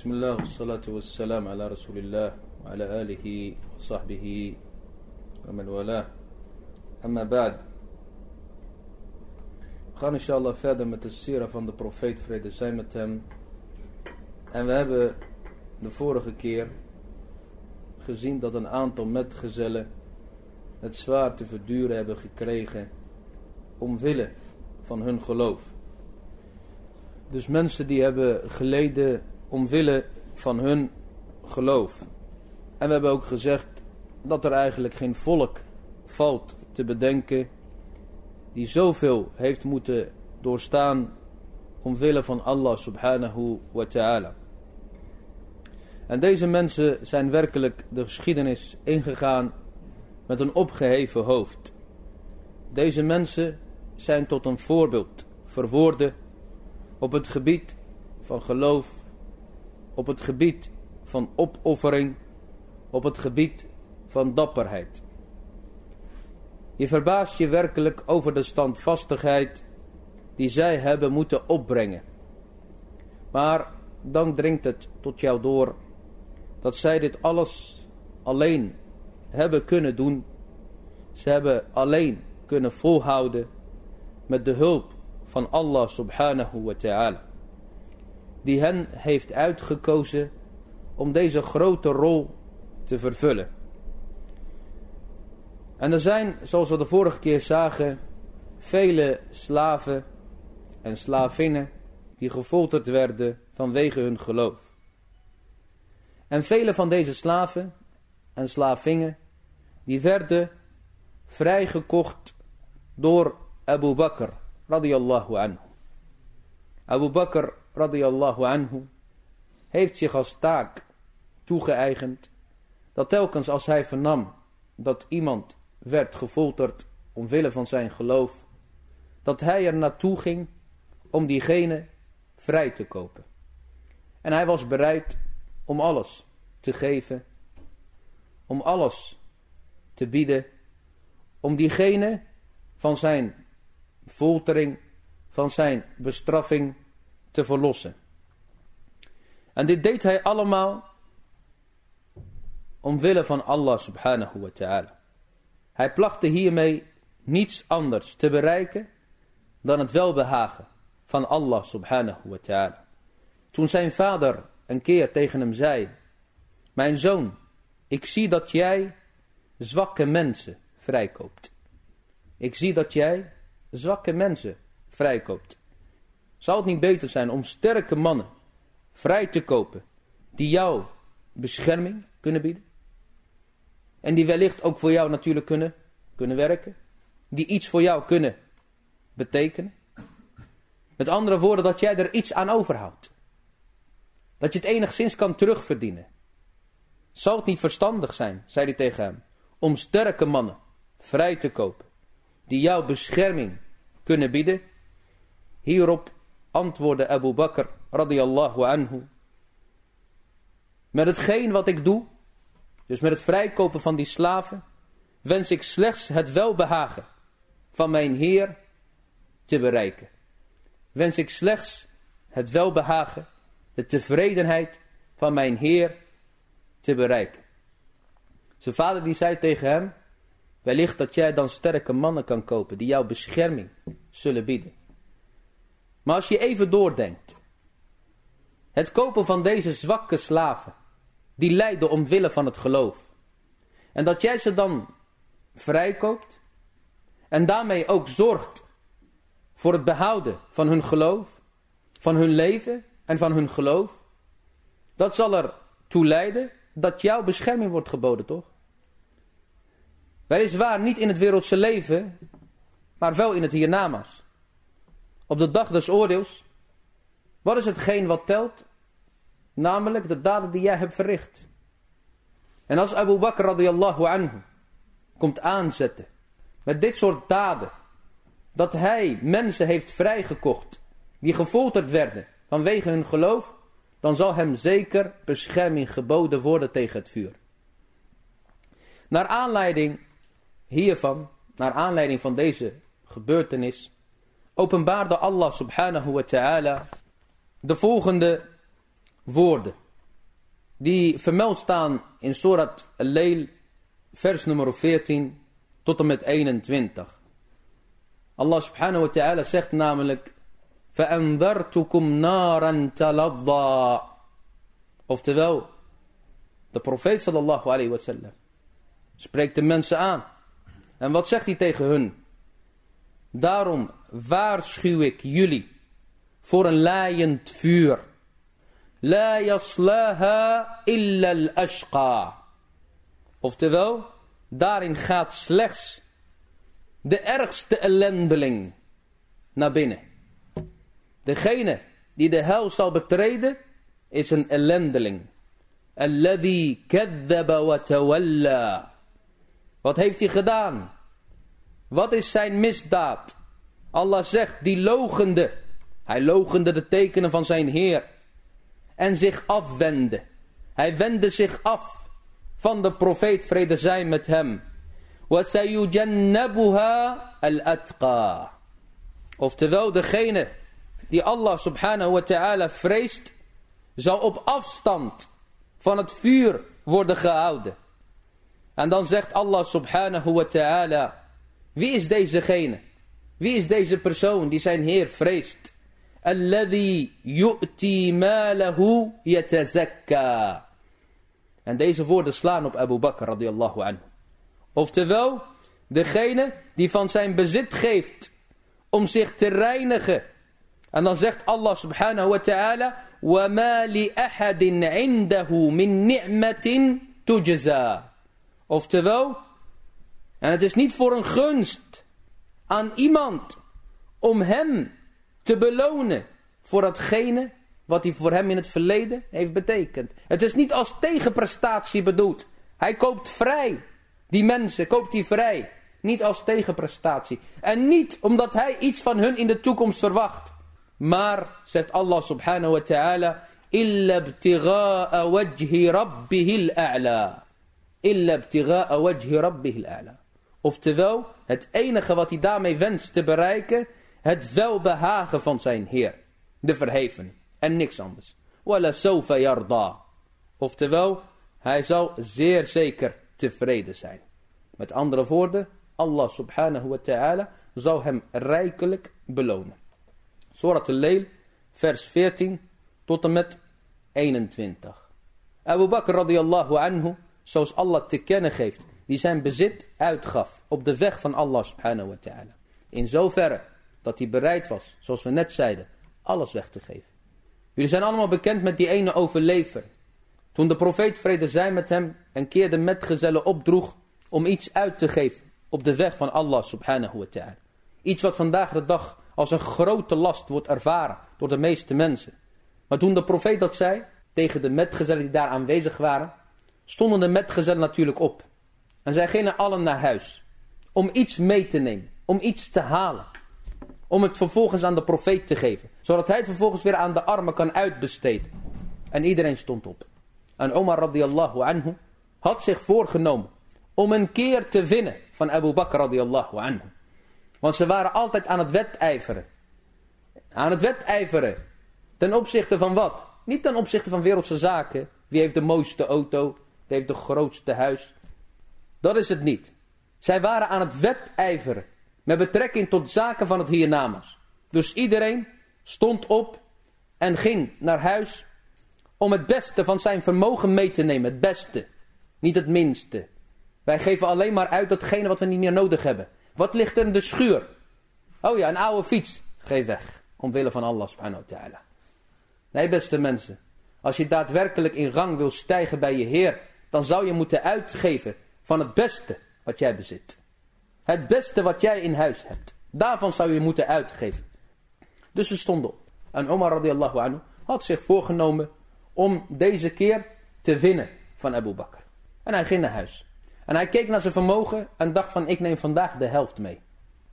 بسم الله والصلاة والسلام على رسول الله وعلى آله وصحبه ومن والاه أما بعد We gaan inshallah verder met de sira van de profeet vrede zij met hem. En we hebben de vorige keer gezien dat een aantal metgezellen het zwaar te verduren hebben gekregen omwille van hun geloof. Dus mensen die hebben geleden omwille van hun geloof. En we hebben ook gezegd dat er eigenlijk geen volk valt te bedenken die zoveel heeft moeten doorstaan omwille van Allah subhanahu wa ta'ala. En deze mensen zijn werkelijk de geschiedenis ingegaan met een opgeheven hoofd. Deze mensen zijn tot een voorbeeld verwoorden op het gebied van geloof, op het gebied van opoffering, op het gebied van dapperheid. Je verbaast je werkelijk over de standvastigheid die zij hebben moeten opbrengen. Maar dan dringt het tot jou door dat zij dit alles alleen hebben kunnen doen. Ze hebben alleen kunnen volhouden met de hulp van Allah subhanahu wa ta'ala. Die hen heeft uitgekozen om deze grote rol te vervullen. En er zijn, zoals we de vorige keer zagen, vele slaven en slavinnen die gefolterd werden vanwege hun geloof. En vele van deze slaven en slavinnen, die werden vrijgekocht door Abu Bakr radiyallahu anhu. Abu Bakr radiyallahu anhu heeft zich als taak toegeëigend dat telkens als hij vernam dat iemand werd gefolterd omwille van zijn geloof, dat hij er naartoe ging om diegene vrij te kopen. En hij was bereid om alles te geven, om alles te bieden, om diegene van zijn foltering, van zijn bestraffing te verlossen. En dit deed hij allemaal omwille van Allah subhanahu wa ta'ala. Hij plachtte hiermee niets anders te bereiken dan het welbehagen van Allah subhanahu wa ta'ala. Toen zijn vader een keer tegen hem zei, mijn zoon, ik zie dat jij zwakke mensen vrijkoopt. Ik zie dat jij zwakke mensen vrijkoopt. Zou het niet beter zijn om sterke mannen vrij te kopen die jou bescherming kunnen bieden? En die wellicht ook voor jou natuurlijk kunnen, kunnen werken. Die iets voor jou kunnen betekenen. Met andere woorden, dat jij er iets aan overhoudt. Dat je het enigszins kan terugverdienen. Zou het niet verstandig zijn, zei hij tegen hem, om sterke mannen vrij te kopen, die jou bescherming kunnen bieden? Hierop antwoordde Abu Bakr radiyallahu anhu. Met hetgeen wat ik doe, dus met het vrijkopen van die slaven, wens ik slechts het welbehagen van mijn Heer te bereiken. Wens ik slechts het welbehagen, de tevredenheid van mijn Heer te bereiken. Zijn vader die zei tegen hem, wellicht dat jij dan sterke mannen kan kopen die jouw bescherming zullen bieden. Maar als je even doordenkt, het kopen van deze zwakke slaven, die lijden omwille van het geloof. En dat jij ze dan vrijkoopt en daarmee ook zorgt voor het behouden van hun geloof, van hun leven en van hun geloof. Dat zal er toe leiden dat jouw bescherming wordt geboden, toch? Weliswaar niet in het wereldse leven, maar wel in het hiernamaals. Op de dag des oordeels, wat is hetgeen wat telt? Namelijk de daden die jij hebt verricht. En als Abu Bakr radiyallahu anhu komt aanzetten met dit soort daden, dat hij mensen heeft vrijgekocht die gefolterd werden vanwege hun geloof, dan zal hem zeker bescherming geboden worden tegen het vuur. Naar aanleiding hiervan, naar aanleiding van deze gebeurtenis, openbaarde Allah subhanahu wa ta'ala de volgende woorden die vermeld staan in Surat Al-Leil, vers nummer 14 tot en met 21. Allah subhanahu wa ta'ala zegt namelijk, فَأَنذَرْتُكُمْ نَارًا تَلَظَّى Oftewel, de profeet sallallahu alayhi wa sallam spreekt de mensen aan. En wat zegt hij tegen hun? Daarom waarschuw ik jullie voor een laaiend vuur. La yaslaha illa al-ashqa. Oftewel, daarin gaat slechts de ergste ellendeling naar binnen. Degene die de hel zal betreden is een ellendeling. Alladhi kaddaba wa tawalla. Wat heeft hij gedaan? Wat is zijn misdaad? Allah zegt, die logende. Hij logende de tekenen van zijn Heer. En zich afwende. Hij wende zich af van de profeet, vrede zij met hem. Oftewel, degene die Allah subhanahu wa ta'ala vreest, zal op afstand van het vuur worden gehouden. En dan zegt Allah subhanahu wa ta'ala... wie is dezegene? Wie is deze persoon die zijn Heer vreest? Alladhi yu'ti malahu yatazakka. En deze woorden slaan op Abu Bakr radiyallahu anhu. Oftewel, degene die van zijn bezit geeft om zich te reinigen. En dan zegt Allah subhanahu wa ta'ala, وَمَا لِأَحَدٍ عِنْدَهُ مِنْ نِعْمَةٍ تُجْزَى Oftewel, en het is niet voor een gunst aan iemand om hem te belonen voor datgene wat hij voor hem in het verleden heeft betekend. Het is niet als tegenprestatie bedoeld. Hij koopt vrij. Die mensen koopt hij vrij. Niet als tegenprestatie. En niet omdat hij iets van hun in de toekomst verwacht. Maar, zegt Allah subhanahu wa ta'ala, illa ibtigha'a wajhi rabbihil a'la. Illa ibtigha'a wajhi rabbihil a'la. Oftewel, het enige wat hij daarmee wenst te bereiken, het welbehagen van zijn Heer, de verheven, en niks anders. Sofa yarda. Oftewel, hij zal zeer zeker tevreden zijn. Met andere woorden, Allah subhanahu wa ta'ala zal hem rijkelijk belonen. Surat al-Leil, vers 14 tot en met 21. Abu Bakr radiallahu anhu, zoals Allah te kennen geeft, die zijn bezit uitgaf op de weg van Allah subhanahu wa ta'ala. In zoverre dat hij bereid was, zoals we net zeiden, alles weg te geven. Jullie zijn allemaal bekend met die ene overlever. Toen de profeet vrede zij met hem een keer de metgezellen opdroeg om iets uit te geven op de weg van Allah subhanahu wa ta'ala. Iets wat vandaag de dag als een grote last wordt ervaren door de meeste mensen. Maar toen de profeet dat zei, tegen de metgezellen die daar aanwezig waren, stonden de metgezellen natuurlijk op. En zij gingen allen naar huis. Om iets mee te nemen. Om iets te halen. Om het vervolgens aan de profeet te geven. Zodat hij het vervolgens weer aan de armen kan uitbesteden. En iedereen stond op. En Omar radiallahu anhu had zich voorgenomen om een keer te winnen van Abu Bakr radiallahu anhu. Want ze waren altijd aan het wedijveren. Aan het wedijveren. Ten opzichte van wat? Niet ten opzichte van wereldse zaken. Wie heeft de mooiste auto? Wie heeft de grootste huis? Dat is het niet. Zij waren aan het wedijveren. Met betrekking tot zaken van het hiernamaals. Dus iedereen stond op en ging naar huis om het beste van zijn vermogen mee te nemen. Het beste. Niet het minste. Wij geven alleen maar uit datgene wat we niet meer nodig hebben. Wat ligt er in de schuur? Oh ja, een oude fiets. Geef weg. Omwille van Allah subhanahu wa ta'ala. Nee, beste mensen. Als je daadwerkelijk in rang wil stijgen bij je Heer, dan zou je moeten uitgeven van het beste wat jij bezit. Het beste wat jij in huis hebt. Daarvan zou je moeten uitgeven. Dus ze stonden op. En Omar radiallahu anhu had zich voorgenomen om deze keer te winnen van Abu Bakr. En hij ging naar huis. En hij keek naar zijn vermogen en dacht van ik neem vandaag de helft mee.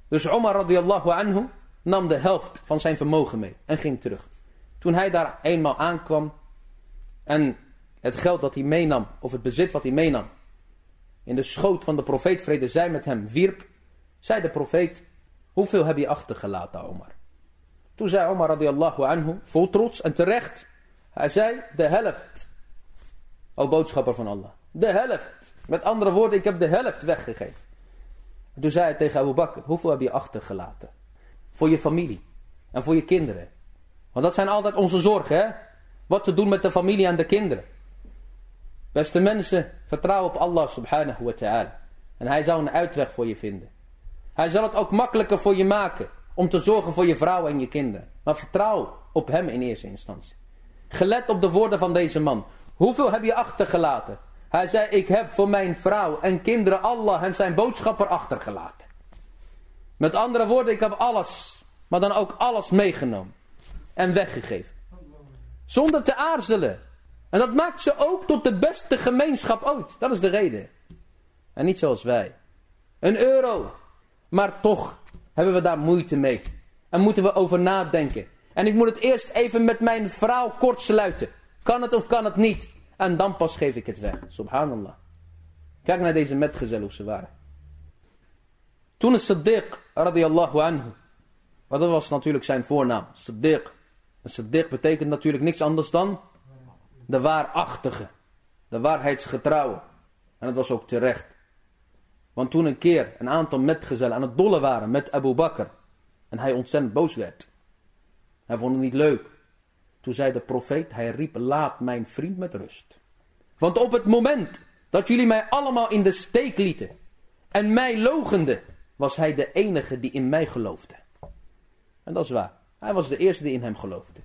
Dus Omar radiallahu anhu nam de helft van zijn vermogen mee en ging terug. Toen hij daar eenmaal aankwam en het geld dat hij meenam, of het bezit wat hij meenam, in de schoot van de profeet vrede zij met hem wierp, zei de profeet, hoeveel heb je achtergelaten Omar? Toen zei Omar radiallahu anhu, vol trots en terecht, hij zei de helft. O boodschapper van Allah. De helft. Met andere woorden, ik heb de helft weggegeven. En toen zei hij tegen Abu Bakr, hoeveel heb je achtergelaten? Voor je familie. En voor je kinderen. Want dat zijn altijd onze zorgen, hè? Wat te doen met de familie en de kinderen. Beste mensen, vertrouw op Allah subhanahu wa ta'ala. En hij zal een uitweg voor je vinden. Hij zal het ook makkelijker voor je maken. Om te zorgen voor je vrouw en je kinderen. Maar vertrouw op hem in eerste instantie. Gelet op de woorden van deze man. Hoeveel heb je achtergelaten? Hij zei, ik heb voor mijn vrouw en kinderen Allah en zijn boodschapper achtergelaten. Met andere woorden, ik heb alles, maar dan ook alles meegenomen. En weggegeven. Zonder te aarzelen. En dat maakt ze ook tot de beste gemeenschap ooit. Dat is de reden. En niet zoals wij. Een euro. Maar toch hebben we daar moeite mee. En moeten we over nadenken. En ik moet het eerst even met mijn vrouw kort sluiten. Kan het of kan het niet? En dan pas geef ik het weg. Subhanallah. Kijk naar deze metgezel hoe ze waren. Toen is Siddiq radiyallahu anhu. Dat was natuurlijk zijn voornaam. Siddiq. En Siddiq betekent natuurlijk niks anders dan de waarachtige. De waarheidsgetrouwe. En dat was ook terecht. Want toen een keer een aantal metgezellen aan het dollen waren met Abu Bakr. En hij ontzettend boos werd. Hij vond het niet leuk. Toen zei de profeet, hij riep, laat mijn vriend met rust. Want op het moment dat jullie mij allemaal in de steek lieten en mij logenden, was hij de enige die in mij geloofde. En dat is waar. Hij was de eerste die in hem geloofde.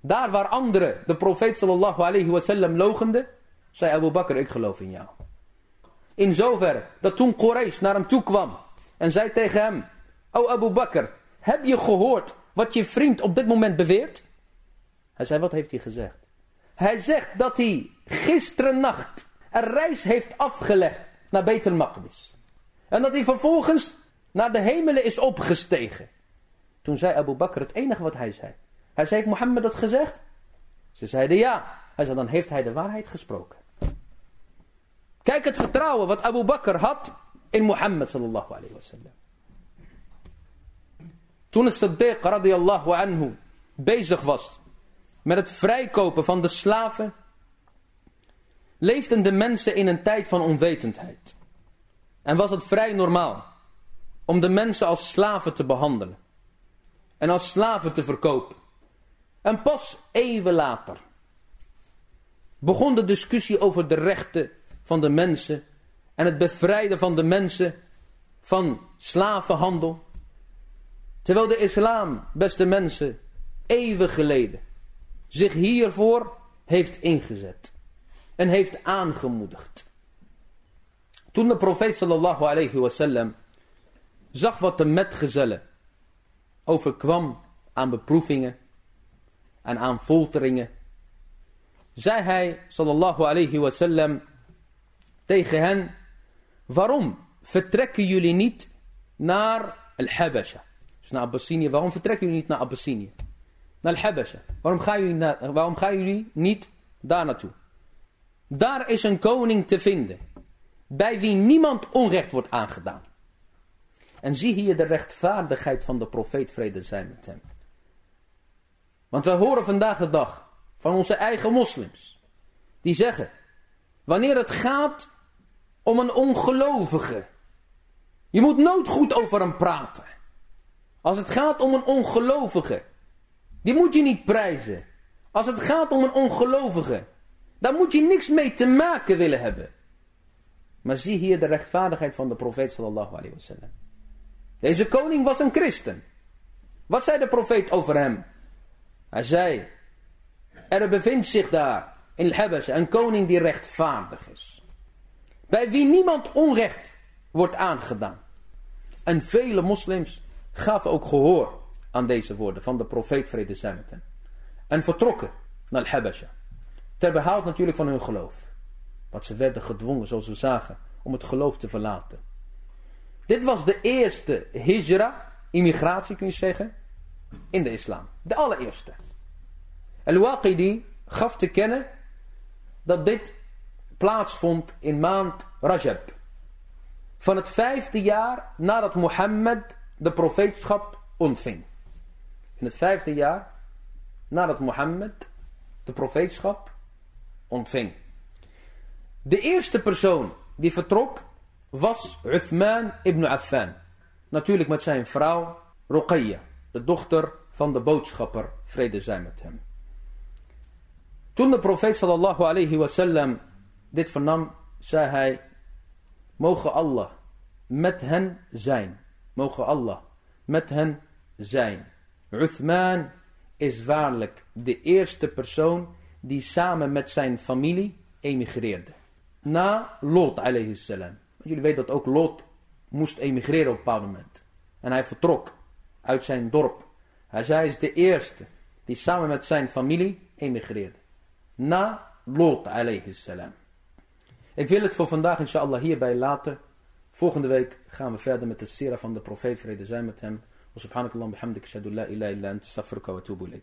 Daar waar anderen de profeet sallallahu alayhi wasallam logenden, zei Abu Bakr, ik geloof in jou. In zoverre dat toen Quraysh naar hem toe kwam en zei tegen hem, O Abu Bakr, heb je gehoord wat je vriend op dit moment beweert? Hij zei, wat heeft hij gezegd? Hij zegt dat hij gisteren nacht een reis heeft afgelegd naar Betel Maqdis. En dat hij vervolgens naar de hemelen is opgestegen. Toen zei Abu Bakr het enige wat hij zei. Hij zei, heeft Mohammed dat gezegd? Ze zeiden ja. Hij zei, dan heeft hij de waarheid gesproken. Kijk het vertrouwen wat Abu Bakr had in Mohammed sallallahu alayhi wa sallam. Toen het Siddiq radiyallahu anhu bezig was met het vrijkopen van de slaven, leefden de mensen in een tijd van onwetendheid. En was het vrij normaal om de mensen als slaven te behandelen en als slaven te verkopen. En pas eeuwen later begon de discussie over de rechten van de mensen en het bevrijden van de mensen van slavenhandel. Terwijl de islam, beste mensen, eeuwen geleden zich hiervoor heeft ingezet en heeft aangemoedigd. Toen de profeet sallallahu alayhi wasallam zag wat de metgezellen overkwam aan beproevingen en aan folteringen, zei hij sallallahu alayhi wasallam tegen hen, waarom vertrekken jullie niet naar Al-Habasha? Dus naar Abyssinie, waarom vertrekken jullie niet naar Abyssinie? Naar Al-Habasha. Waarom, gaan jullie waarom gaan jullie niet daar naartoe? Daar is een koning te vinden, bij wie niemand onrecht wordt aangedaan. En zie hier de rechtvaardigheid van de profeet vrede zijn met hem. Want wij horen vandaag de dag van onze eigen moslims. Die zeggen, wanneer het gaat om een ongelovige. Je moet nooit goed over hem praten. Als het gaat om een ongelovige. Die moet je niet prijzen. Als het gaat om een ongelovige. Daar moet je niks mee te maken willen hebben. Maar zie hier de rechtvaardigheid van de profeet sallallahu alayhi wasallam. Deze koning was een christen. Wat zei de profeet over hem? Hij zei, er bevindt zich daar in Habasha een koning die rechtvaardig is. Bij wie niemand onrecht wordt aangedaan. En vele moslims gaven ook gehoor aan deze woorden van de profeet vrede zij met hem. En vertrokken naar Habasha. Ter behoud natuurlijk van hun geloof. Want ze werden gedwongen, zoals we zagen, om het geloof te verlaten. Dit was de eerste hijra, immigratie kun je zeggen, in de islam. De allereerste. Al-Waqidi gaf te kennen dat dit plaatsvond in maand Rajab. Van het vijfde jaar nadat Mohammed de profeetschap ontving. In het vijfde jaar nadat Mohammed de profeetschap ontving. De eerste persoon die vertrok was Uthman ibn Affan. Natuurlijk met zijn vrouw Ruqayya, de dochter van de boodschapper, vrede zij met hem. Toen de profeet sallallahu alayhi wasallam dit vernam, zei hij, mogen Allah met hen zijn. Mogen Allah met hen zijn. Uthman is waarlijk de eerste persoon die samen met zijn familie emigreerde. Na Lot alayhi salam. Jullie weten dat ook Lot moest emigreren op een bepaald moment. En hij vertrok uit zijn dorp. Hij zei, is de eerste die samen met zijn familie emigreerde. Na Lot alayhi salam. Ik wil het voor vandaag inshallah hierbij laten. Volgende week gaan we verder met de sira van de profeet vrede zijn met hem. Wa subhanakallah bihamdik shadu la ilaha illa anta wa atubu.